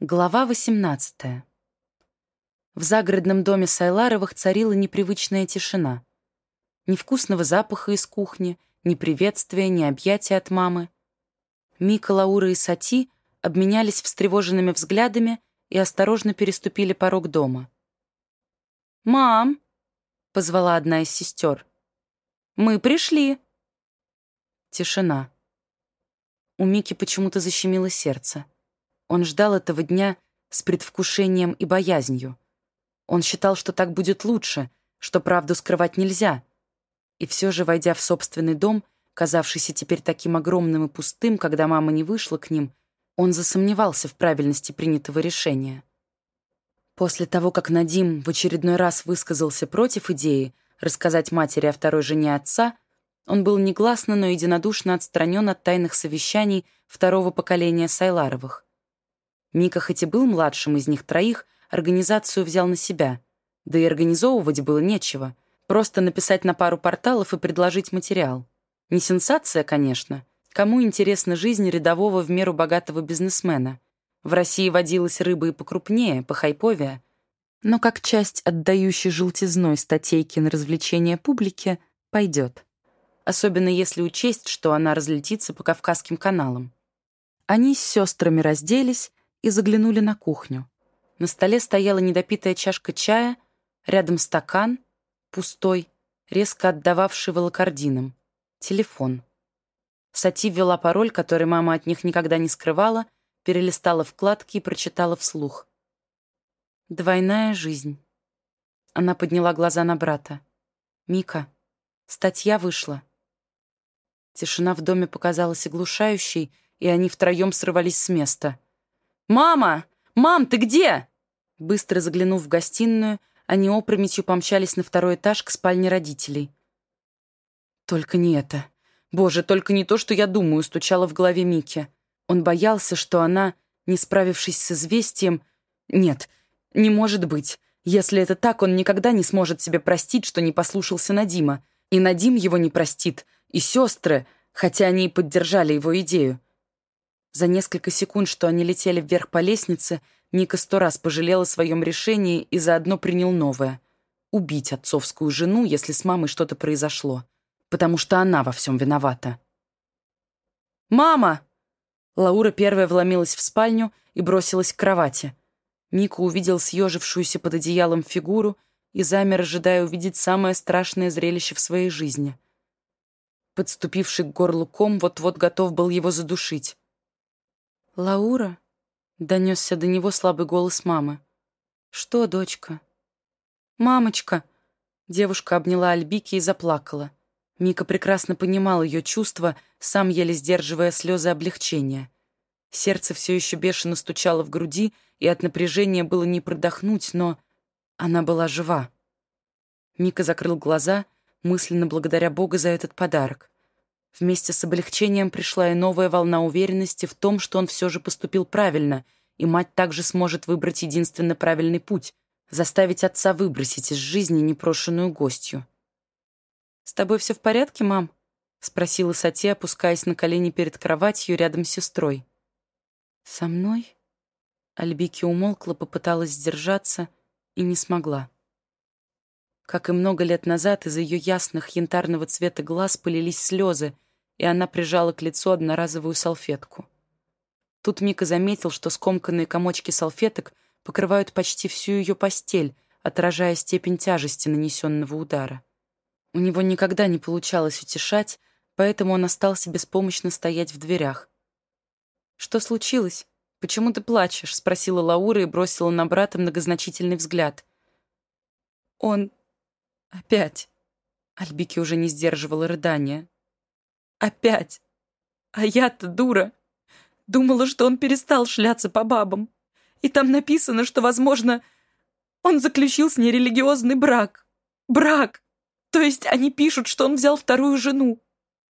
Глава 18. В загородном доме Сайларовых царила непривычная тишина. Ни вкусного запаха из кухни, ни приветствия, ни объятия от мамы. Мика, Лаура и Сати обменялись встревоженными взглядами и осторожно переступили порог дома. «Мам!» — позвала одна из сестер. «Мы пришли!» Тишина. У Мики почему-то защемило сердце. Он ждал этого дня с предвкушением и боязнью. Он считал, что так будет лучше, что правду скрывать нельзя. И все же, войдя в собственный дом, казавшийся теперь таким огромным и пустым, когда мама не вышла к ним, он засомневался в правильности принятого решения. После того, как Надим в очередной раз высказался против идеи рассказать матери о второй жене отца, он был негласно, но единодушно отстранен от тайных совещаний второго поколения Сайларовых. Мика хоть и был младшим из них троих, организацию взял на себя. Да и организовывать было нечего. Просто написать на пару порталов и предложить материал. Не сенсация, конечно. Кому интересна жизнь рядового в меру богатого бизнесмена? В России водилась рыба и покрупнее, похайповее. Но как часть отдающей желтизной статейки на развлечение публики пойдет. Особенно если учесть, что она разлетится по Кавказским каналам. Они с сестрами разделись, и заглянули на кухню. На столе стояла недопитая чашка чая, рядом стакан, пустой, резко отдававший волокордином. Телефон. Сати ввела пароль, который мама от них никогда не скрывала, перелистала вкладки и прочитала вслух. «Двойная жизнь». Она подняла глаза на брата. «Мика, статья вышла». Тишина в доме показалась оглушающей, и они втроем срывались с места — «Мама! Мам, ты где?» Быстро заглянув в гостиную, они опрометью помчались на второй этаж к спальне родителей. «Только не это. Боже, только не то, что я думаю», — стучала в голове Микки. Он боялся, что она, не справившись с известием... Нет, не может быть. Если это так, он никогда не сможет себе простить, что не послушался Надима. И Надим его не простит, и сестры, хотя они и поддержали его идею. За несколько секунд, что они летели вверх по лестнице, Ника сто раз пожалел о своем решении и заодно принял новое — убить отцовскую жену, если с мамой что-то произошло, потому что она во всем виновата. «Мама!» Лаура первая вломилась в спальню и бросилась к кровати. Мика увидел съежившуюся под одеялом фигуру и замер, ожидая увидеть самое страшное зрелище в своей жизни. Подступивший к горлу ком вот-вот готов был его задушить. «Лаура?» — донесся до него слабый голос мамы. «Что, дочка?» «Мамочка!» Девушка обняла Альбики и заплакала. Мика прекрасно понимал ее чувства, сам еле сдерживая слезы облегчения. Сердце все еще бешено стучало в груди, и от напряжения было не продохнуть, но она была жива. Мика закрыл глаза, мысленно благодаря Бога за этот подарок. Вместе с облегчением пришла и новая волна уверенности в том, что он все же поступил правильно, и мать также сможет выбрать единственно правильный путь — заставить отца выбросить из жизни непрошенную гостью. «С тобой все в порядке, мам?» — спросила Сати, опускаясь на колени перед кроватью рядом с сестрой. «Со мной?» Альбики умолкла, попыталась сдержаться и не смогла. Как и много лет назад, из ее ясных янтарного цвета глаз полились слезы, и она прижала к лицу одноразовую салфетку. Тут Мика заметил, что скомканные комочки салфеток покрывают почти всю ее постель, отражая степень тяжести нанесенного удара. У него никогда не получалось утешать, поэтому он остался беспомощно стоять в дверях. «Что случилось? Почему ты плачешь?» — спросила Лаура и бросила на брата многозначительный взгляд. «Он Опять. Альбики уже не сдерживала рыдания. Опять. А я-то дура. Думала, что он перестал шляться по бабам. И там написано, что, возможно, он заключил с ней религиозный брак. Брак. То есть они пишут, что он взял вторую жену.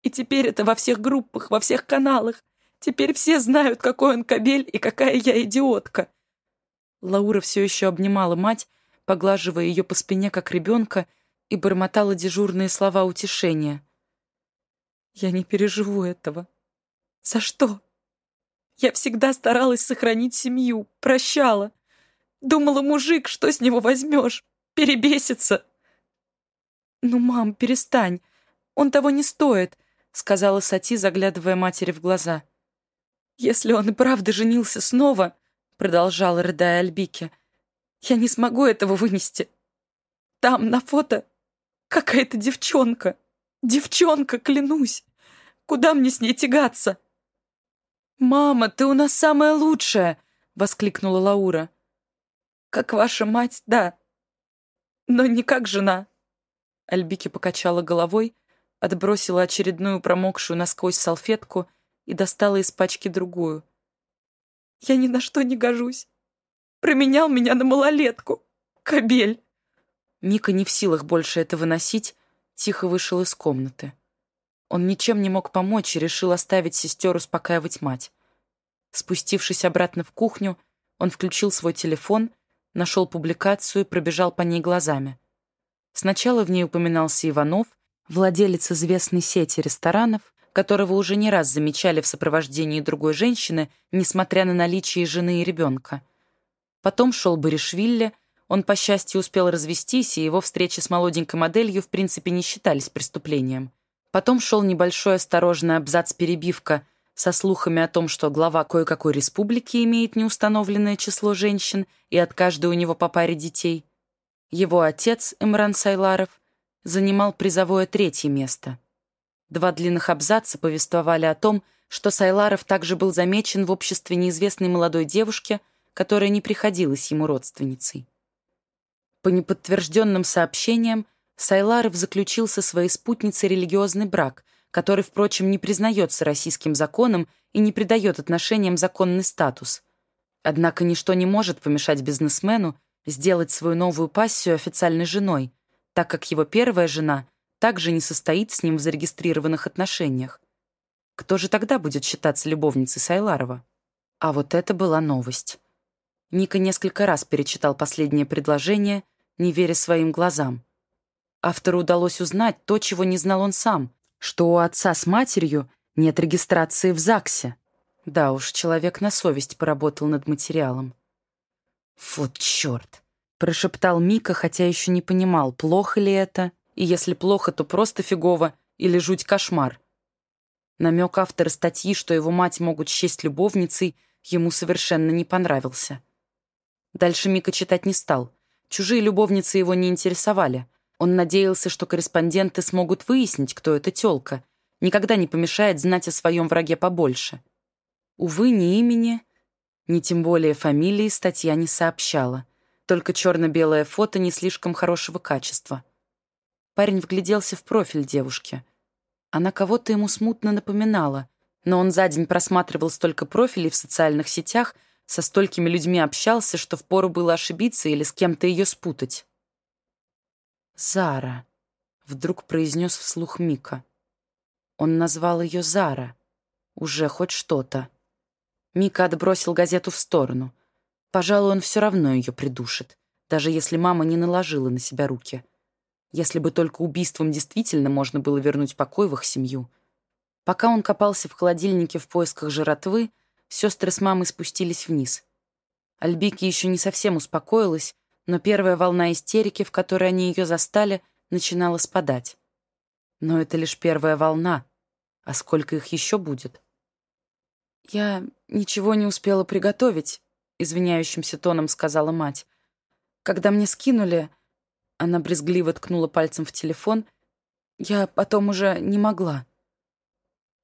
И теперь это во всех группах, во всех каналах. Теперь все знают, какой он кобель и какая я идиотка. Лаура все еще обнимала мать, поглаживая ее по спине, как ребенка, и бормотала дежурные слова утешения. «Я не переживу этого. За что? Я всегда старалась сохранить семью, прощала. Думала, мужик, что с него возьмешь? Перебесится. «Ну, мам, перестань. Он того не стоит», — сказала Сати, заглядывая матери в глаза. «Если он и правда женился снова», — продолжала, рыдая Альбике, «я не смогу этого вынести. Там, на фото, какая-то девчонка. Девчонка, клянусь. Куда мне с ней тягаться?» «Мама, ты у нас самая лучшая!» — воскликнула Лаура. «Как ваша мать, да. Но не как жена». Альбики покачала головой, отбросила очередную промокшую насквозь салфетку и достала из пачки другую. «Я ни на что не гожусь. Променял меня на малолетку. Кобель!» Мика не в силах больше это выносить, тихо вышел из комнаты. Он ничем не мог помочь и решил оставить сестер успокаивать мать. Спустившись обратно в кухню, он включил свой телефон, нашел публикацию и пробежал по ней глазами. Сначала в ней упоминался Иванов, владелец известной сети ресторанов, которого уже не раз замечали в сопровождении другой женщины, несмотря на наличие жены и ребенка. Потом шел Баришвили, он, по счастью, успел развестись, и его встречи с молоденькой моделью в принципе не считались преступлением. Потом шел небольшой осторожный абзац-перебивка со слухами о том, что глава кое-какой республики имеет неустановленное число женщин, и от каждой у него по паре детей. Его отец, Имран Сайларов, занимал призовое третье место. Два длинных абзаца повествовали о том, что Сайларов также был замечен в обществе неизвестной молодой девушки, которая не приходилась ему родственницей. По неподтвержденным сообщениям, Сайларов заключил со своей спутницей религиозный брак, который, впрочем, не признается российским законом и не придает отношениям законный статус. Однако ничто не может помешать бизнесмену сделать свою новую пассию официальной женой, так как его первая жена также не состоит с ним в зарегистрированных отношениях. Кто же тогда будет считаться любовницей Сайларова? А вот это была новость. Ника несколько раз перечитал последнее предложение, не веря своим глазам. Автору удалось узнать то, чего не знал он сам, что у отца с матерью нет регистрации в ЗАГСе. Да уж, человек на совесть поработал над материалом. «Вот черт!» — прошептал Мика, хотя еще не понимал, плохо ли это, и если плохо, то просто фигово или жуть кошмар. Намек автора статьи, что его мать могут счесть любовницей, ему совершенно не понравился. Дальше Мика читать не стал. Чужие любовницы его не интересовали. Он надеялся, что корреспонденты смогут выяснить, кто эта тёлка. Никогда не помешает знать о своем враге побольше. Увы, ни имени, ни тем более фамилии статья не сообщала. Только черно-белое фото не слишком хорошего качества. Парень вгляделся в профиль девушки. Она кого-то ему смутно напоминала, но он за день просматривал столько профилей в социальных сетях, со столькими людьми общался, что впору было ошибиться или с кем-то ее спутать. «Зара», — вдруг произнес вслух Мика. Он назвал ее Зара. Уже хоть что-то. Мика отбросил газету в сторону. Пожалуй, он все равно ее придушит, даже если мама не наложила на себя руки. Если бы только убийством действительно можно было вернуть покой в их семью. Пока он копался в холодильнике в поисках жратвы, сестры с мамой спустились вниз. Альбики еще не совсем успокоилась, но первая волна истерики, в которой они ее застали, начинала спадать. Но это лишь первая волна. А сколько их еще будет? «Я ничего не успела приготовить», — извиняющимся тоном сказала мать. «Когда мне скинули...» Она брезгливо ткнула пальцем в телефон. «Я потом уже не могла».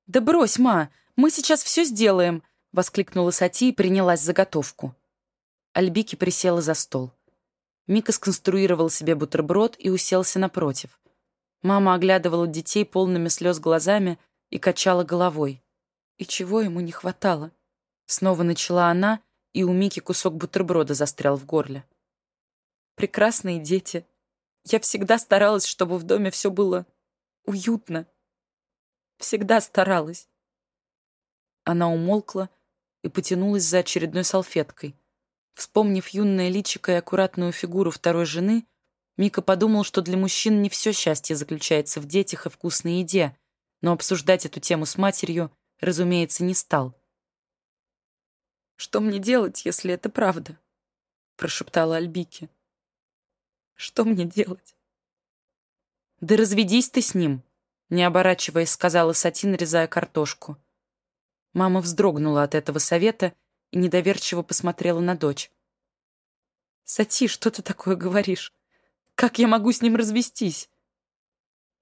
«Да брось, ма, мы сейчас все сделаем», — воскликнула Сати и принялась заготовку. Альбики присела за стол. Мика сконструировал себе бутерброд и уселся напротив. Мама оглядывала детей полными слез глазами и качала головой. И чего ему не хватало? Снова начала она, и у Мики кусок бутерброда застрял в горле. Прекрасные дети. Я всегда старалась, чтобы в доме все было уютно. Всегда старалась. Она умолкла и потянулась за очередной салфеткой. Вспомнив юное личико и аккуратную фигуру второй жены, Мика подумал, что для мужчин не все счастье заключается в детях и вкусной еде, но обсуждать эту тему с матерью, разумеется, не стал. Что мне делать, если это правда? Прошептала Альбики. Что мне делать? Да разведись ты с ним, не оборачиваясь, сказала Сатин, резая картошку. Мама вздрогнула от этого совета и недоверчиво посмотрела на дочь. «Сати, что ты такое говоришь? Как я могу с ним развестись?»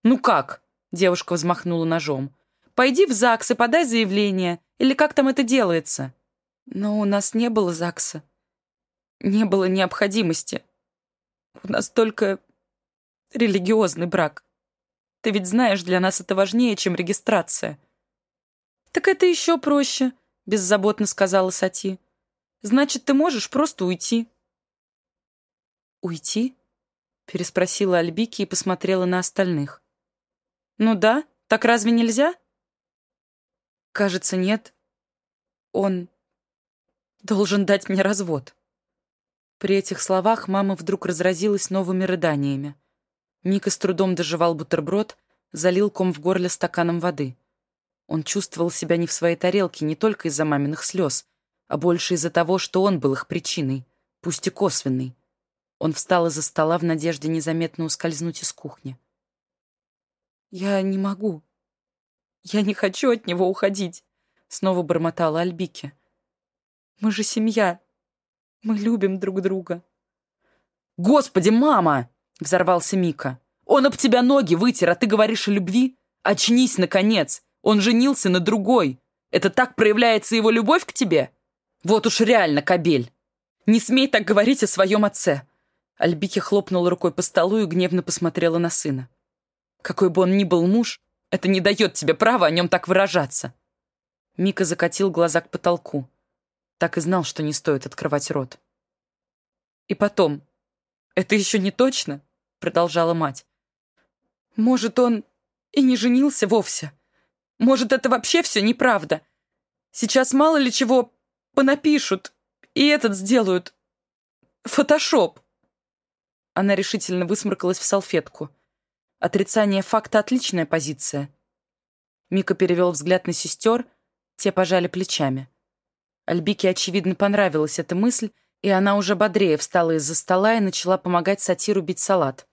«Ну как?» — девушка взмахнула ножом. «Пойди в ЗАГС и подай заявление. Или как там это делается?» «Но у нас не было ЗАГСа. Не было необходимости. У нас только религиозный брак. Ты ведь знаешь, для нас это важнее, чем регистрация». «Так это еще проще», — беззаботно сказала Сати. «Значит, ты можешь просто уйти». «Уйти?» — переспросила Альбики и посмотрела на остальных. «Ну да, так разве нельзя?» «Кажется, нет. Он должен дать мне развод». При этих словах мама вдруг разразилась новыми рыданиями. Мика с трудом доживал бутерброд, залил ком в горле стаканом воды. Он чувствовал себя не в своей тарелке не только из-за маминых слез, а больше из-за того, что он был их причиной, пусть и косвенной. Он встал из-за стола в надежде незаметно ускользнуть из кухни. «Я не могу. Я не хочу от него уходить», — снова бормотала Альбике. «Мы же семья. Мы любим друг друга». «Господи, мама!» — взорвался Мика. «Он об тебя ноги вытер, а ты говоришь о любви? Очнись, наконец! Он женился на другой. Это так проявляется его любовь к тебе? Вот уж реально, кобель! Не смей так говорить о своем отце!» Альбики хлопнула рукой по столу и гневно посмотрела на сына. «Какой бы он ни был муж, это не дает тебе права о нем так выражаться». Мика закатил глаза к потолку. Так и знал, что не стоит открывать рот. «И потом, это еще не точно?» Продолжала мать. «Может, он и не женился вовсе. Может, это вообще все неправда. Сейчас мало ли чего понапишут, и этот сделают. Фотошоп». Она решительно высморкалась в салфетку. Отрицание факта — отличная позиция. Мика перевел взгляд на сестер, те пожали плечами. Альбике, очевидно, понравилась эта мысль, и она уже бодрее встала из-за стола и начала помогать сатиру бить салат.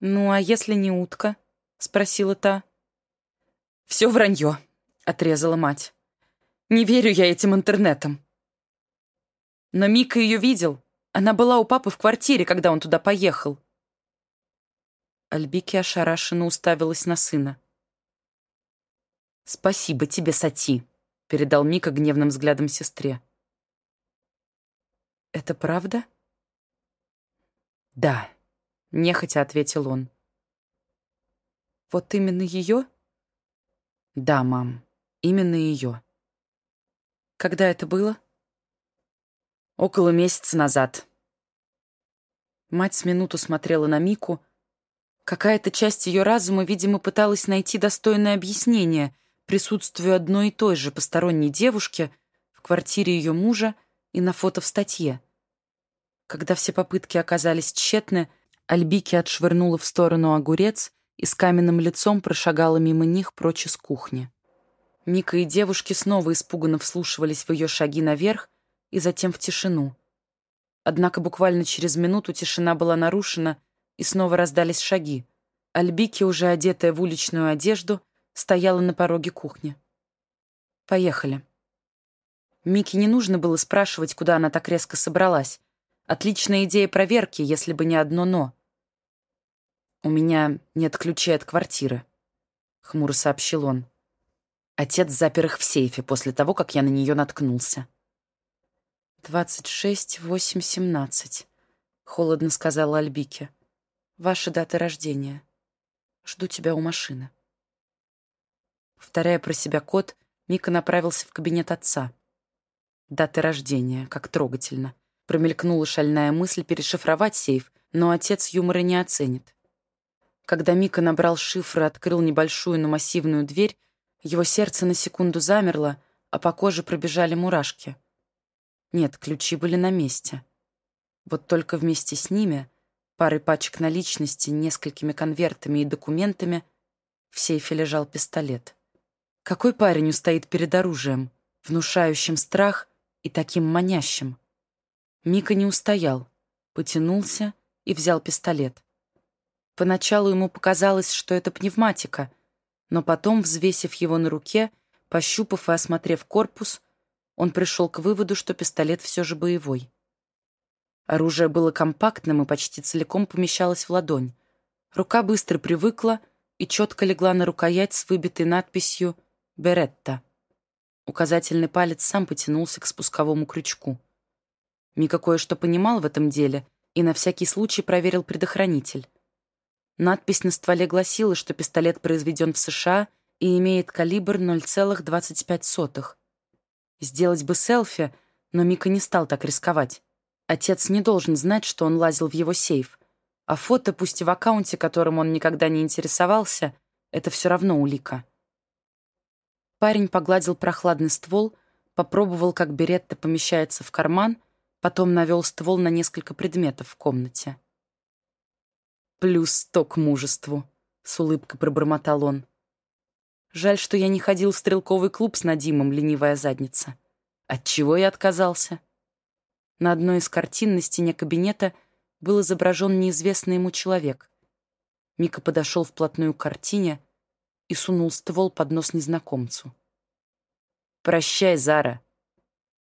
«Ну, а если не утка?» — спросила та. «Все вранье», — отрезала мать. «Не верю я этим интернетам». Но Мика ее видел. Она была у папы в квартире, когда он туда поехал. Альбики ошарашенно уставилась на сына. «Спасибо тебе, Сати», — передал Мика гневным взглядом сестре. «Это правда?» «Да», — нехотя ответил он. «Вот именно ее?» «Да, мам, именно ее». «Когда это было?» Около месяца назад. Мать с минуту смотрела на Мику. Какая-то часть ее разума, видимо, пыталась найти достойное объяснение присутствию одной и той же посторонней девушки в квартире ее мужа и на фото в статье. Когда все попытки оказались тщетны, Альбики отшвырнула в сторону огурец и с каменным лицом прошагала мимо них прочь из кухни. Мика и девушки снова испуганно вслушивались в ее шаги наверх, и затем в тишину. Однако буквально через минуту тишина была нарушена, и снова раздались шаги. Альбики, уже одетая в уличную одежду, стояла на пороге кухни. «Поехали». Мике не нужно было спрашивать, куда она так резко собралась. Отличная идея проверки, если бы не одно «но». «У меня нет ключей от квартиры», — хмуро сообщил он. Отец запер их в сейфе после того, как я на нее наткнулся. «Двадцать шесть, восемь, семнадцать», — холодно сказала Альбике. «Ваша дата рождения. Жду тебя у машины». Повторяя про себя код, Мика направился в кабинет отца. Даты рождения, как трогательно. Промелькнула шальная мысль перешифровать сейф, но отец юмора не оценит. Когда Мика набрал шифр и открыл небольшую, но массивную дверь, его сердце на секунду замерло, а по коже пробежали мурашки — нет, ключи были на месте. Вот только вместе с ними, парой пачек наличности, несколькими конвертами и документами, в сейфе лежал пистолет. Какой парень устоит перед оружием? внушающим страх и таким манящим. Мика не устоял, потянулся и взял пистолет. Поначалу ему показалось, что это пневматика, но потом, взвесив его на руке, пощупав и осмотрев корпус, он пришел к выводу, что пистолет все же боевой. Оружие было компактным и почти целиком помещалось в ладонь. Рука быстро привыкла и четко легла на рукоять с выбитой надписью «Беретта». Указательный палец сам потянулся к спусковому крючку. Мика кое-что понимал в этом деле и на всякий случай проверил предохранитель. Надпись на стволе гласила, что пистолет произведен в США и имеет калибр 0,25. Сделать бы селфи, но Мика не стал так рисковать. Отец не должен знать, что он лазил в его сейф. А фото, пусть и в аккаунте, которым он никогда не интересовался, это все равно улика. Парень погладил прохладный ствол, попробовал, как беретта помещается в карман, потом навел ствол на несколько предметов в комнате. «Плюс сто к мужеству», — с улыбкой пробормотал он. «Жаль, что я не ходил в стрелковый клуб с Надимом, ленивая задница. Отчего я отказался?» На одной из картин на стене кабинета был изображен неизвестный ему человек. Мика подошел вплотную к картине и сунул ствол под нос незнакомцу. «Прощай, Зара!»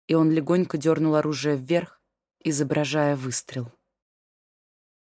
И он легонько дернул оружие вверх, изображая выстрел.